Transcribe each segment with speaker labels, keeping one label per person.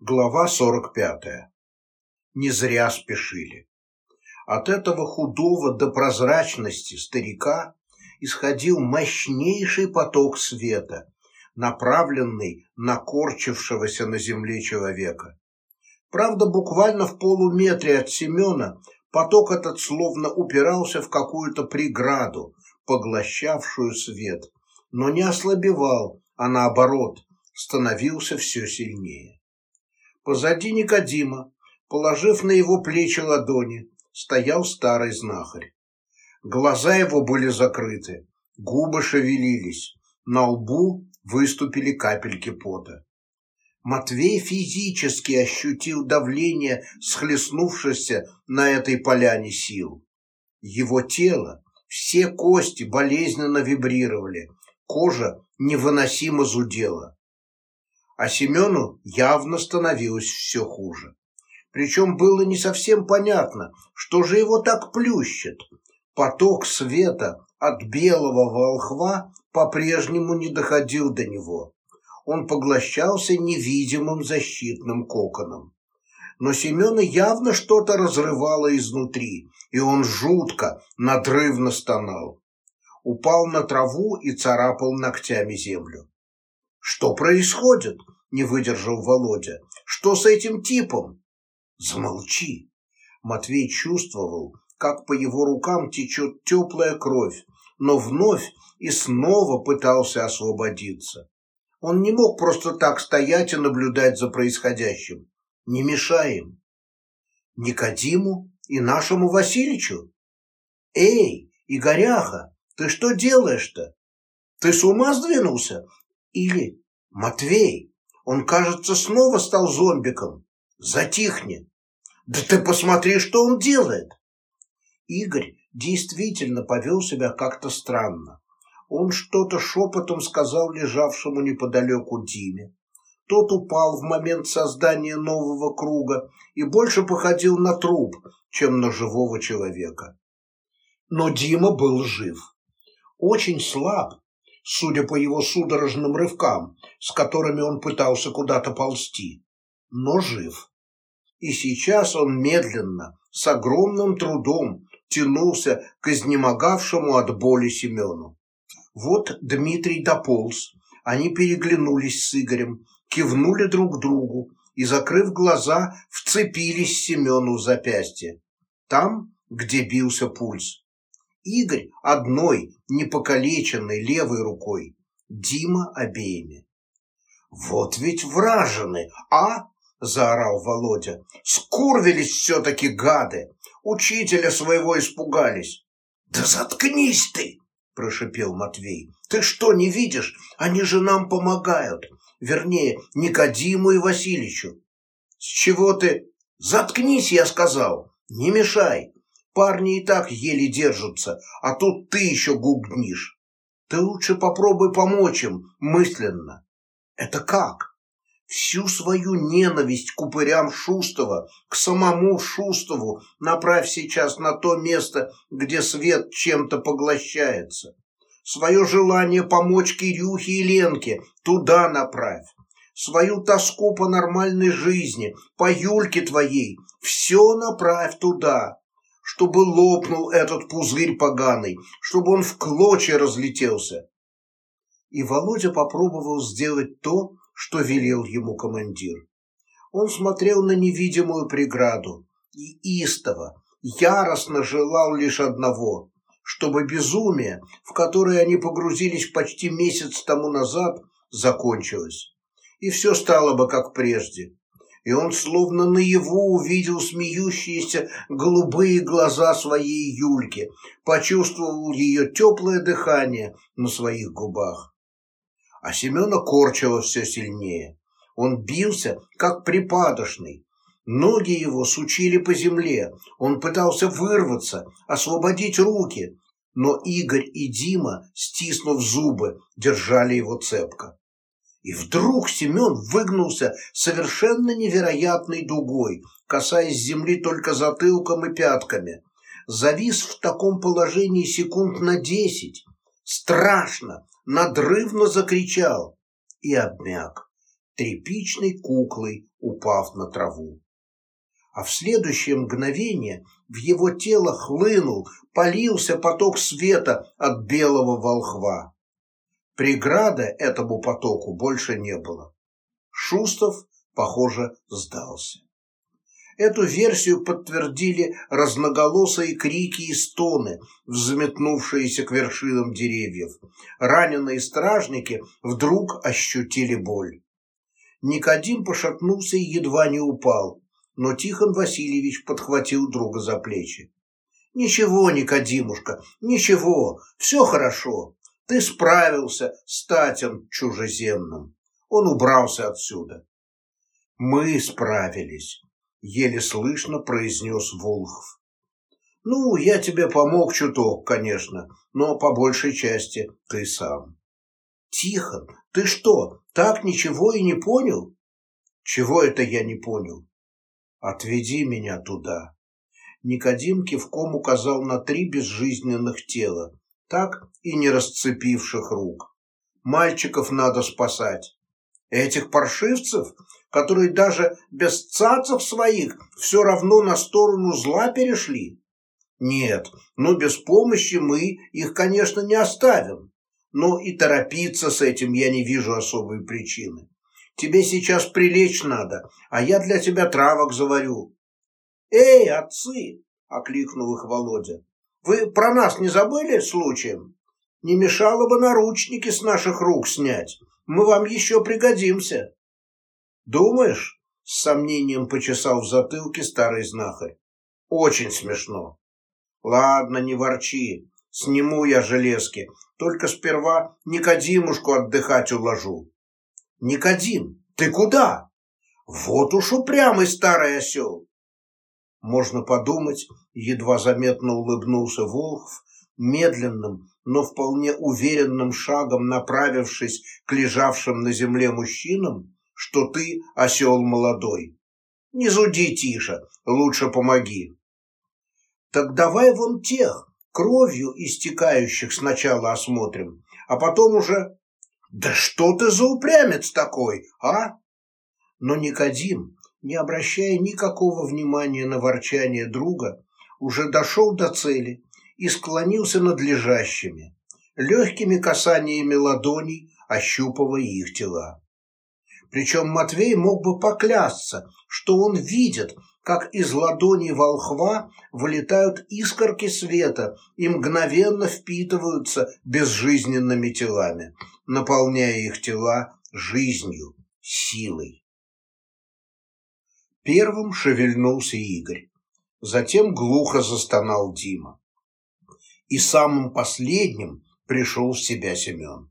Speaker 1: Глава 45. Не зря спешили. От этого худого до прозрачности старика исходил мощнейший поток света, направленный на корчившегося на земле человека. Правда, буквально в полуметре от Семена поток этот словно упирался в какую-то преграду, поглощавшую свет, но не ослабевал, а наоборот, становился все сильнее. Позади Никодима, положив на его плечи ладони, стоял старый знахарь. Глаза его были закрыты, губы шевелились, на лбу выступили капельки пота. Матвей физически ощутил давление схлестнувшихся на этой поляне сил. Его тело, все кости болезненно вибрировали, кожа невыносимо зудела а Семену явно становилось все хуже. Причем было не совсем понятно, что же его так плющит. Поток света от белого волхва по-прежнему не доходил до него. Он поглощался невидимым защитным коконом. Но Семена явно что-то разрывало изнутри, и он жутко, надрывно стонал. Упал на траву и царапал ногтями землю. Что происходит? Не выдержал Володя. Что с этим типом? Замолчи. Матвей чувствовал, как по его рукам течет теплая кровь, но вновь и снова пытался освободиться. Он не мог просто так стоять и наблюдать за происходящим. Не мешаем. Никодиму и нашему Васильичу? Эй, Игоряха, ты что делаешь-то? Ты с ума сдвинулся? Или, Матвей, он, кажется, снова стал зомбиком. Затихни. Да ты посмотри, что он делает. Игорь действительно повел себя как-то странно. Он что-то шепотом сказал лежавшему неподалеку Диме. Тот упал в момент создания нового круга и больше походил на труп, чем на живого человека. Но Дима был жив. Очень слаб, судя по его судорожным рывкам, с которыми он пытался куда-то ползти, но жив. И сейчас он медленно, с огромным трудом, тянулся к изнемогавшему от боли Семену. Вот Дмитрий дополз, они переглянулись с Игорем, кивнули друг другу и, закрыв глаза, вцепились Семену в запястье, там, где бился пульс. Игорь одной, непокалеченной левой рукой, Дима обеими. «Вот ведь вражены, а?» – заорал Володя. «Скурвились все-таки гады! Учителя своего испугались!» «Да заткнись ты!» – прошипел Матвей. «Ты что, не видишь? Они же нам помогают. Вернее, Никодиму и Васильичу». «С чего ты...» «Заткнись, я сказал! Не мешай! Парни и так еле держатся, а тут ты еще гугнишь. Ты лучше попробуй помочь им мысленно. Это как? Всю свою ненависть к упырям Шустова, к самому Шустову направь сейчас на то место, где свет чем-то поглощается. Свое желание помочь Кирюхе и Ленке туда направь. Свою тоску по нормальной жизни, по Юльке твоей, все направь туда чтобы лопнул этот пузырь поганый, чтобы он в клочья разлетелся. И Володя попробовал сделать то, что велел ему командир. Он смотрел на невидимую преграду и истово, яростно желал лишь одного, чтобы безумие, в которое они погрузились почти месяц тому назад, закончилось. И все стало бы как прежде и он словно наяву увидел смеющиеся голубые глаза своей Юльки, почувствовал ее теплое дыхание на своих губах. А Семена корчило все сильнее. Он бился, как припадочный. Ноги его сучили по земле. Он пытался вырваться, освободить руки, но Игорь и Дима, стиснув зубы, держали его цепко. И вдруг Семен выгнулся совершенно невероятной дугой, касаясь земли только затылком и пятками. Завис в таком положении секунд на десять. Страшно, надрывно закричал и обмяк. тряпичной куклой упав на траву. А в следующее мгновение в его тело хлынул, полился поток света от белого волхва. Преграды этому потоку больше не было. Шустов, похоже, сдался. Эту версию подтвердили разноголосые крики и стоны, взметнувшиеся к вершинам деревьев. Раненые стражники вдруг ощутили боль. Никодим пошатнулся и едва не упал, но Тихон Васильевич подхватил друга за плечи. «Ничего, Никодимушка, ничего, все хорошо. Ты справился с татем чужеземным». Он убрался отсюда. «Мы справились», — еле слышно произнес Волхов. «Ну, я тебе помог чуток, конечно, но по большей части ты сам». «Тихон, ты что, так ничего и не понял?» «Чего это я не понял?» «Отведи меня туда». Никодим кивком указал на три безжизненных тела, так и не расцепивших рук. «Мальчиков надо спасать». «Этих паршивцев, которые даже без цацев своих все равно на сторону зла перешли?» «Нет, но без помощи мы их, конечно, не оставим. Но и торопиться с этим я не вижу особой причины. Тебе сейчас прилечь надо, а я для тебя травок заварю. Эй, отцы, окликнул их Володя. Вы про нас не забыли случаем? Не мешало бы наручники с наших рук снять. Мы вам еще пригодимся. Думаешь? С сомнением почесал в затылке старый знахарь. Очень смешно. Ладно, не ворчи. Сниму я железки. Только сперва Никодимушку отдыхать уложу. Никодим, ты куда? Вот уж упрямый старый осел. Можно подумать, едва заметно улыбнулся Волхв, медленным, но вполне уверенным шагом направившись к лежавшим на земле мужчинам, что ты осел молодой. Не зуди тише, лучше помоги. Так давай вон тех, кровью истекающих сначала осмотрим, а потом уже «Да что ты за упрямец такой, а?» Но Никодим, не обращая никакого внимания на ворчание друга, уже дошел до цели и склонился над лежащими, легкими касаниями ладоней, ощупывая их тела. Причем Матвей мог бы поклясться, что он видит, как из ладони волхва вылетают искорки света и мгновенно впитываются безжизненными телами, наполняя их тела жизнью, силой. Первым шевельнулся Игорь, затем глухо застонал Дима. И самым последним пришел в себя Семен.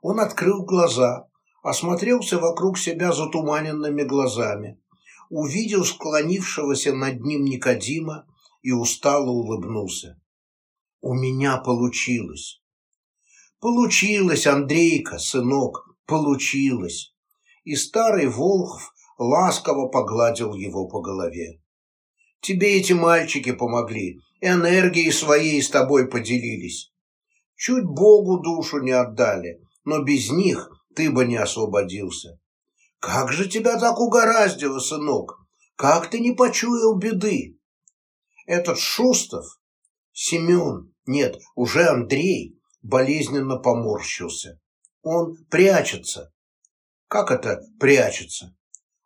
Speaker 1: Он открыл глаза, осмотрелся вокруг себя затуманенными глазами, увидел склонившегося над ним Никодима и устало улыбнулся. «У меня получилось!» «Получилось, Андрейка, сынок, получилось!» И старый Волхв ласково погладил его по голове. «Тебе эти мальчики помогли, энергией своей с тобой поделились. Чуть Богу душу не отдали, но без них ты бы не освободился. Как же тебя так угораздило, сынок? Как ты не почуял беды? Этот Шустов, Семен, нет, уже Андрей, болезненно поморщился. Он прячется. Как это прячется?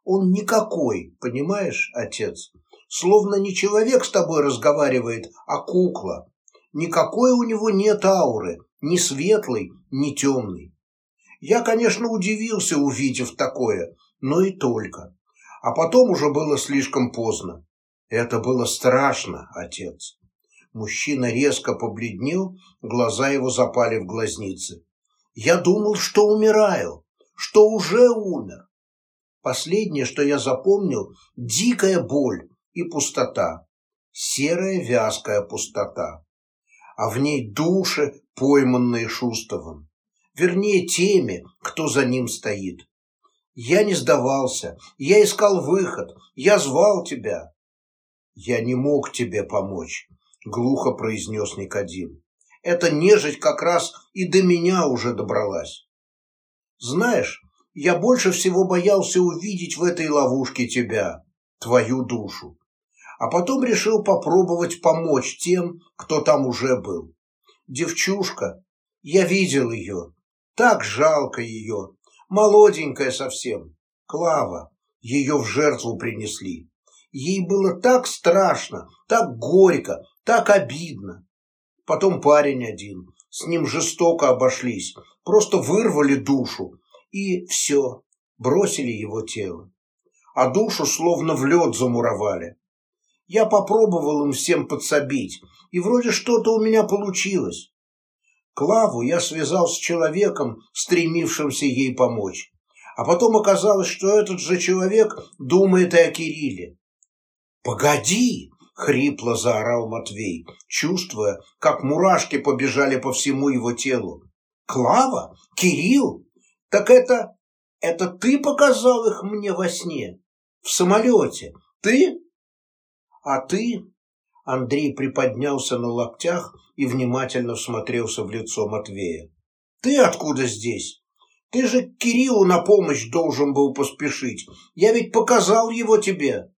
Speaker 1: Он никакой, понимаешь, отец? Словно не человек с тобой разговаривает, а кукла. Никакой у него нет ауры, ни светлой, ни темной. Я, конечно, удивился, увидев такое, но и только. А потом уже было слишком поздно. Это было страшно, отец. Мужчина резко побледнел, глаза его запали в глазницы. Я думал, что умираю, что уже умер. Последнее, что я запомнил, дикая боль и пустота. Серая вязкая пустота. А в ней души, пойманные Шустовым вернее теми, кто за ним стоит. Я не сдавался, я искал выход, я звал тебя. Я не мог тебе помочь, глухо произнес Никодим. Эта нежить как раз и до меня уже добралась. Знаешь, Я больше всего боялся увидеть в этой ловушке тебя, твою душу. А потом решил попробовать помочь тем, кто там уже был. Девчушка, я видел ее, так жалко ее, молоденькая совсем, Клава, ее в жертву принесли. Ей было так страшно, так горько, так обидно. Потом парень один, с ним жестоко обошлись, просто вырвали душу, и все, бросили его тело. А душу словно в лед замуровали. Я попробовал им всем подсобить, и вроде что-то у меня получилось. Клаву я связал с человеком, стремившимся ей помочь. А потом оказалось, что этот же человек думает и о Кирилле. «Погоди!» — хрипло заорал Матвей, чувствуя, как мурашки побежали по всему его телу. «Клава? Кирилл? Так это... это ты показал их мне во сне? В самолете? Ты?» «А ты?» Андрей приподнялся на локтях и внимательно всмотрелся в лицо Матвея. «Ты откуда здесь? Ты же к Кириллу на помощь должен был поспешить. Я ведь показал его тебе».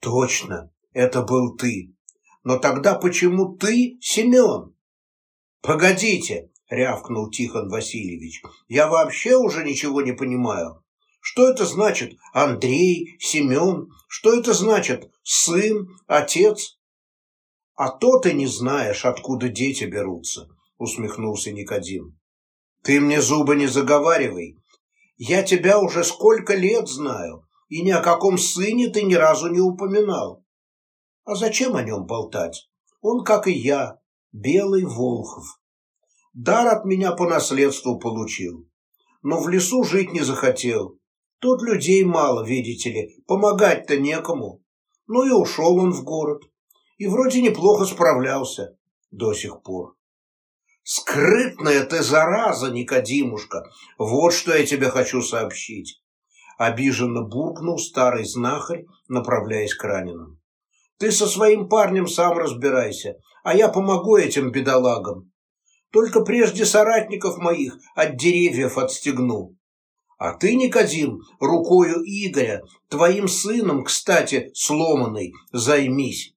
Speaker 1: «Точно, это был ты. Но тогда почему ты, Семен?» «Погодите», — рявкнул Тихон Васильевич, — «я вообще уже ничего не понимаю. Что это значит Андрей, Семен? Что это значит сын, отец? А то ты не знаешь, откуда дети берутся, усмехнулся Никодим. Ты мне зубы не заговаривай. Я тебя уже сколько лет знаю, и ни о каком сыне ты ни разу не упоминал. А зачем о нем болтать? Он, как и я, белый Волхов. Дар от меня по наследству получил, но в лесу жить не захотел. Тут людей мало, видите ли, помогать-то некому. Ну и ушел он в город и вроде неплохо справлялся до сих пор. Скрытная ты зараза, Никодимушка, вот что я тебе хочу сообщить. Обиженно буркнул старый знахарь, направляясь к раненым. Ты со своим парнем сам разбирайся, а я помогу этим бедолагам. Только прежде соратников моих от деревьев отстегну. А ты, Никодим, рукою Игоря, твоим сыном, кстати, сломанный, займись.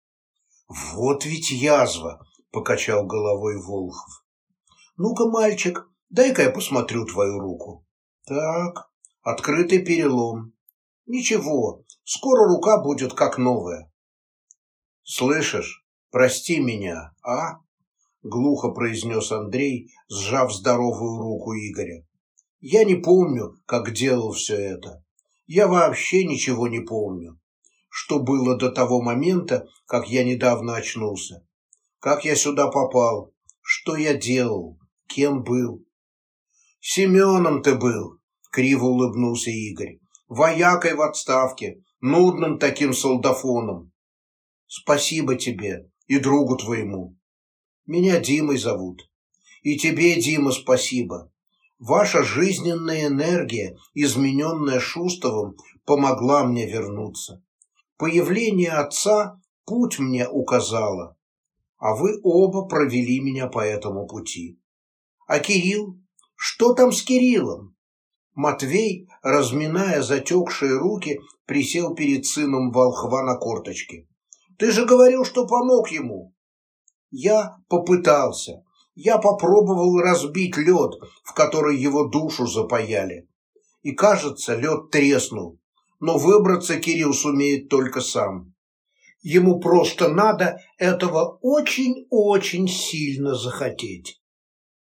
Speaker 1: «Вот ведь язва!» — покачал головой Волхов. «Ну-ка, мальчик, дай-ка я посмотрю твою руку». «Так, открытый перелом. Ничего, скоро рука будет как новая». «Слышишь, прости меня, а?» — глухо произнес Андрей, сжав здоровую руку Игоря. «Я не помню, как делал все это. Я вообще ничего не помню что было до того момента, как я недавно очнулся. Как я сюда попал, что я делал, кем был. Семеном ты был, криво улыбнулся Игорь. Воякой в отставке, нудным таким солдафоном. Спасибо тебе и другу твоему. Меня Димой зовут. И тебе, Дима, спасибо. Ваша жизненная энергия, измененная Шустовым, помогла мне вернуться. Появление отца путь мне указало, а вы оба провели меня по этому пути. А Кирилл? Что там с Кириллом? Матвей, разминая затекшие руки, присел перед сыном волхва на корточке. Ты же говорил, что помог ему. Я попытался. Я попробовал разбить лед, в который его душу запаяли. И, кажется, лед треснул но выбраться Кирилл сумеет только сам. Ему просто надо этого очень-очень сильно захотеть.